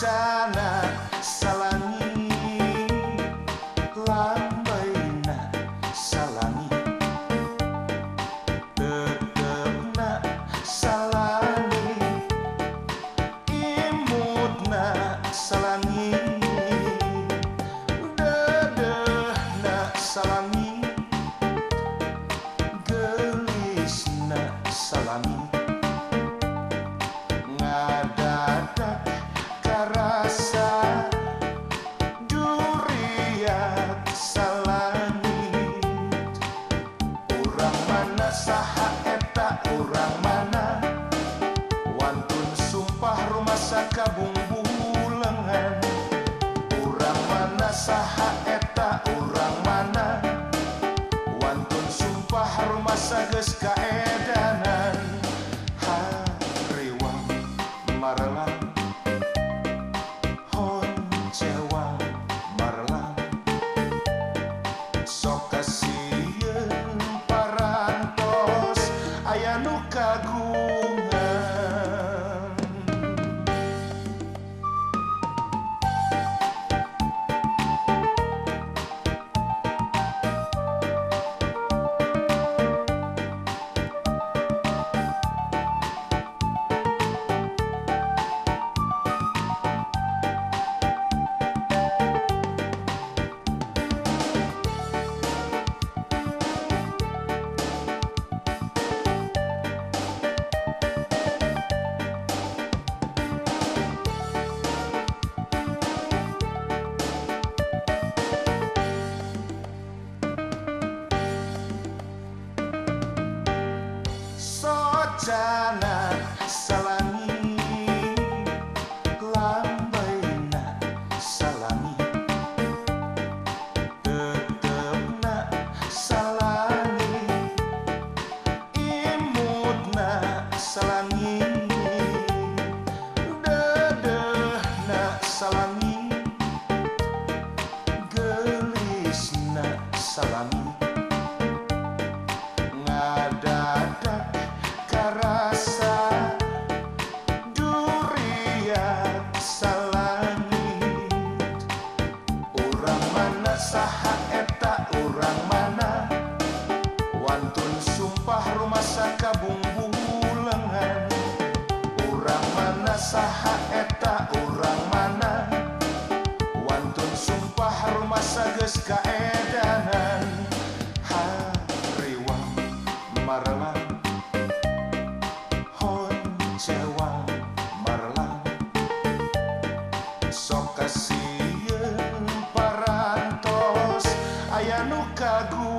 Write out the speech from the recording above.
sana bumbu lengan. Urang mana saha eta urang mana? Wantun sumpah rumah sages kaedanan. Hariwang marlang wacana salami. Lambaina salami. Tetepna salami. Imutna salami. Dedehna salami. geus kaedanan harewa marla. Honcewa marla. Sok kasieun parantos aya nu kagum